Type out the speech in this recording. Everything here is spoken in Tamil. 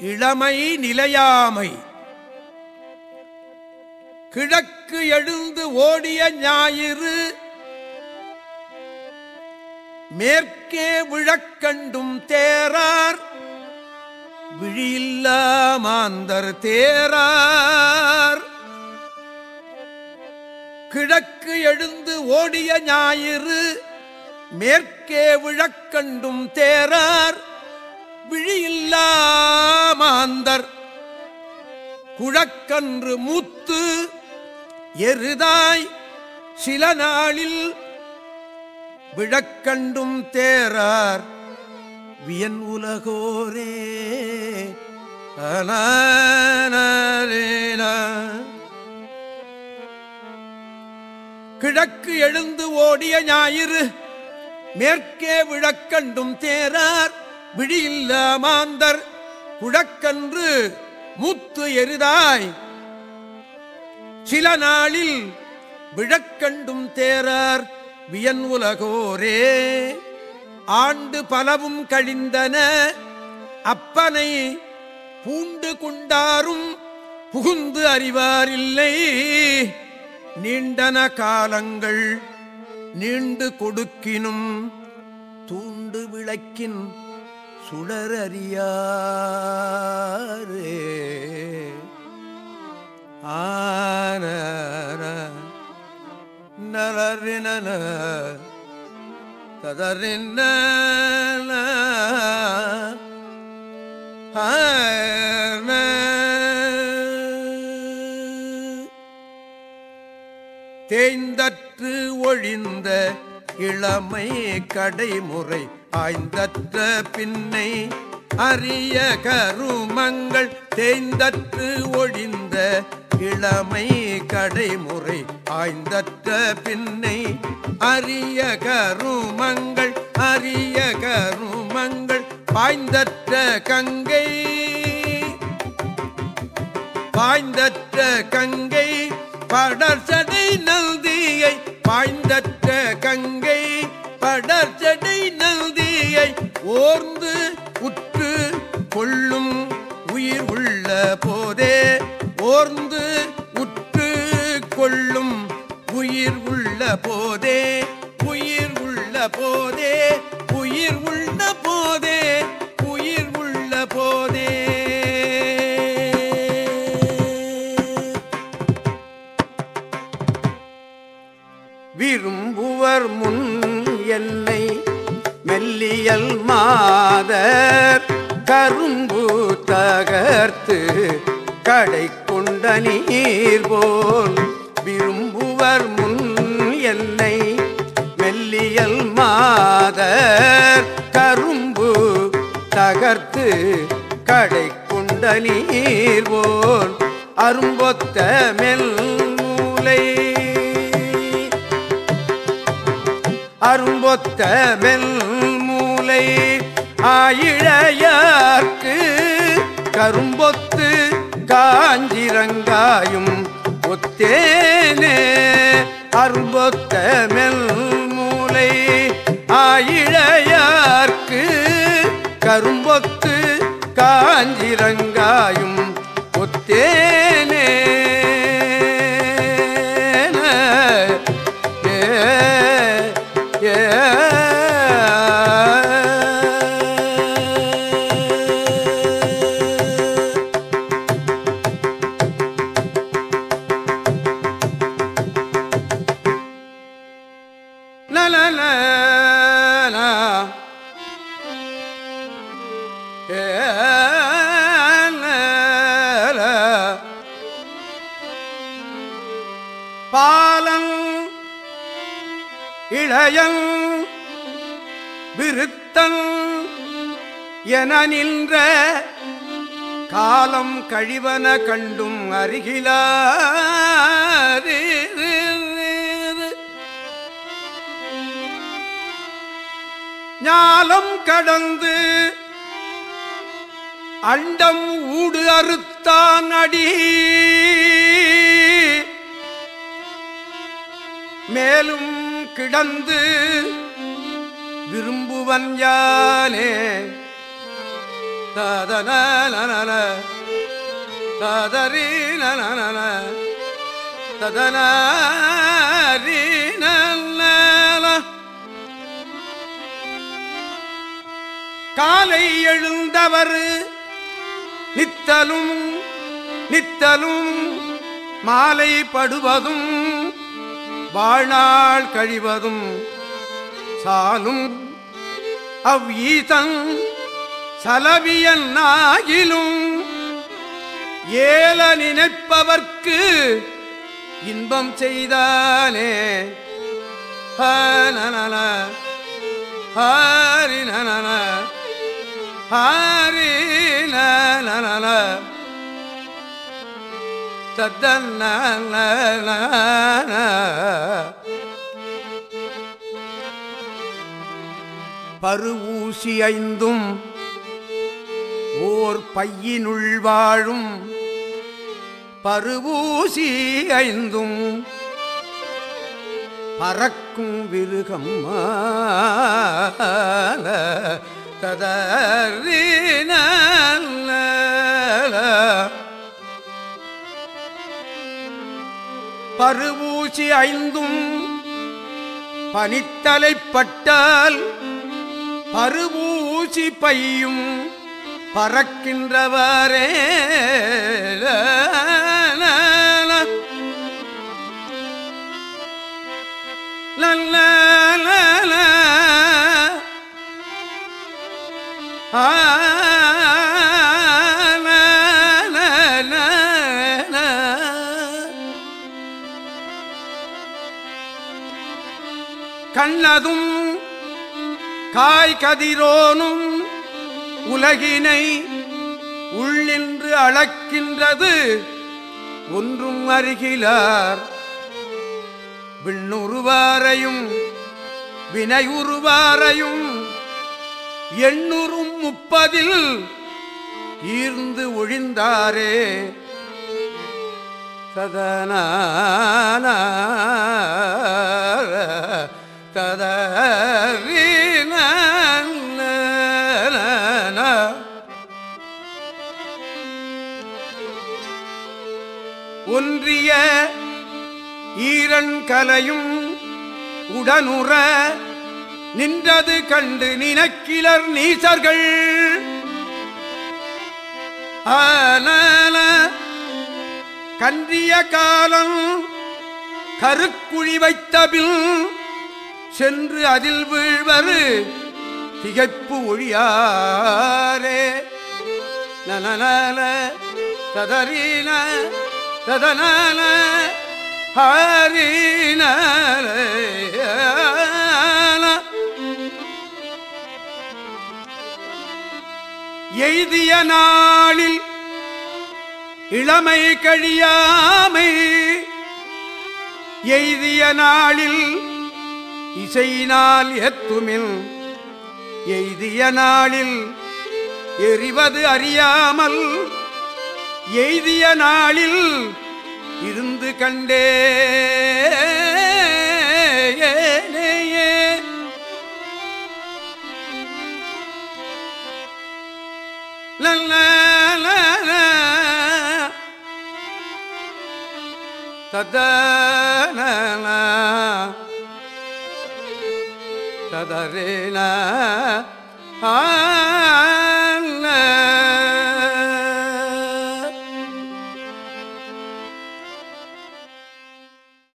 இளமை நிலையாமை. கிழக்கு எழுந்து ஓடிய ஞாயிறு மேற்கே விழக்கண்டும் தேரார் விழியில்லா மாந்தர் தேரார் கிழக்கு எழுந்து ஓடிய ஞாயிறு மேற்கே விழக்கண்டும் தேரார் விழியில்லா மாந்தர். குழக்கன்று மூத்து எருதாய் சில நாளில் விழக்கண்டும் தேரார். வியன் உலகோரே கிழக்கு எழுந்து ஓடிய ஞாயிறு மேற்கே விழக்கண்டும் தேரார். விழியில்ல மாந்தர் குழக்கன்று மூத்து எரிதாய். சில நாளில் விழக்கண்டும் தேரார் வியன் உலகோரே. ஆண்டு பலவும் கழிந்தன அப்பனை பூண்டு கொண்டாரும் புகுந்து அறிவாரில்லை. நீண்டன காலங்கள் நீண்டு கொடுக்கினும் தூண்டு விளக்கின் சுடரறியாரே. ஆன நலரின ததறின தேய்ந்தற்று ஒழிந்த இளமை கடைமுறை ஆய்ந்தற்ற பின்னை அரிய கருமங்கள் தேய்ந்தற்று ஒழிந்த இளமை கடைமுறை. ஆய்ந்தற்ற பின்னை அரிய கருமங்கள் அரிய கருமங்கள் பாய்ந்தற்ற கங்கை. பாய்ந்தற்ற கங்கை படர்ச்சடை நந்தியை பாய்ந்தற்ற கங்கை படர்ச்சடை நல்தியை ஓர்ந்து உற்று கொள்ளும் உயிர் உள்ள போதே. ஓர்ந்து உற்று கொள்ளும் உயிர் உள்ள போதே. உயிர் உள்ள போதே. உயிர் உள்ள போதே. உயிர் உள்ள போதே. விரும்புவர் முன் என்னை மெல்லியல் மாதர் கரும்பு தகர்த்து கடை கொண்ட நீர் போல் விரும்புவர் முன் என்னை மெல்லியல் மாதர் கரும்பு தகர்த்து கடை கொண்ட நீர் போல் அரும்பொத்த மெல்ல அரும்பொத்த மெல் மூலை ஆயிழையார்க்கு கரும்பொத்து காஞ்சிரங்காயும் ஒத்தேனே. அரும்பொத்த மெல்மூலை ஆயிழையார்க்கு கரும்பொத்து காஞ்சிரங்க இளையன் விருத்தன் என நின்ற காலம் கழிவன கண்டும் அருகிலாறு. ஞாலம் கடந்து அண்டம் ஊடு அறுத்தான் அடி. மேலும் கிடந்து விரும்புவன் யானே. ததன நனன ததரி நனன காலை எழுந்தவர் நித்தலும் நித்தலும் மாலை படுவதும் வாழ்நாள் கழிவதும் சாலும் அவ்வீதன் சலவியன் ஆகிலும் ஏல நினைப்பவர்க்கு இன்பம் செய்தானே ஹனன ஹாரி நனன ஹாரி நனன தத்தன்ன பருவூசி ஐந்தும் ஓர் பையினுள் வாழும் பருவூசி ஐந்தும் பறக்கும் விருகம் ததறின மறுபூசி ஐந்தும் பனித்தலைப்பட்டால் பருபூசி பையும் பறக்கின்றவரே. கண்ணதும் காய் கதிரோனும் உலகினை உள்ளின்று அளக்கின்றது. ஒன்றும் அருகிலார் விண்ணுருவாரையும் வினையுருவாரையும் எண்ணூறும் முப்பதில் ஈர்ந்து ஒழிந்தாரே. சதன ததறின ஒன்றிய ஈரன் கலையும் உடனுற நின்றது கண்டு நினக்கிலர் நீசர்கள். ஆனன கன்றிய காலம் கருக்குழி வைத்தபின் சென்று அதில் வீழ்வர். திகைப்பு ஒழியாரே. நனநல ததரீன ததனல ஹரீன எய்திய நாளில் இளமை கழியாமை. எய்திய நாளில் இசையினால் எத்துமில் எய்திய நாளில் எறிவது அறியாமல் எய்திய நாளில் இருந்து கண்டே. ததன ததரேன ஆ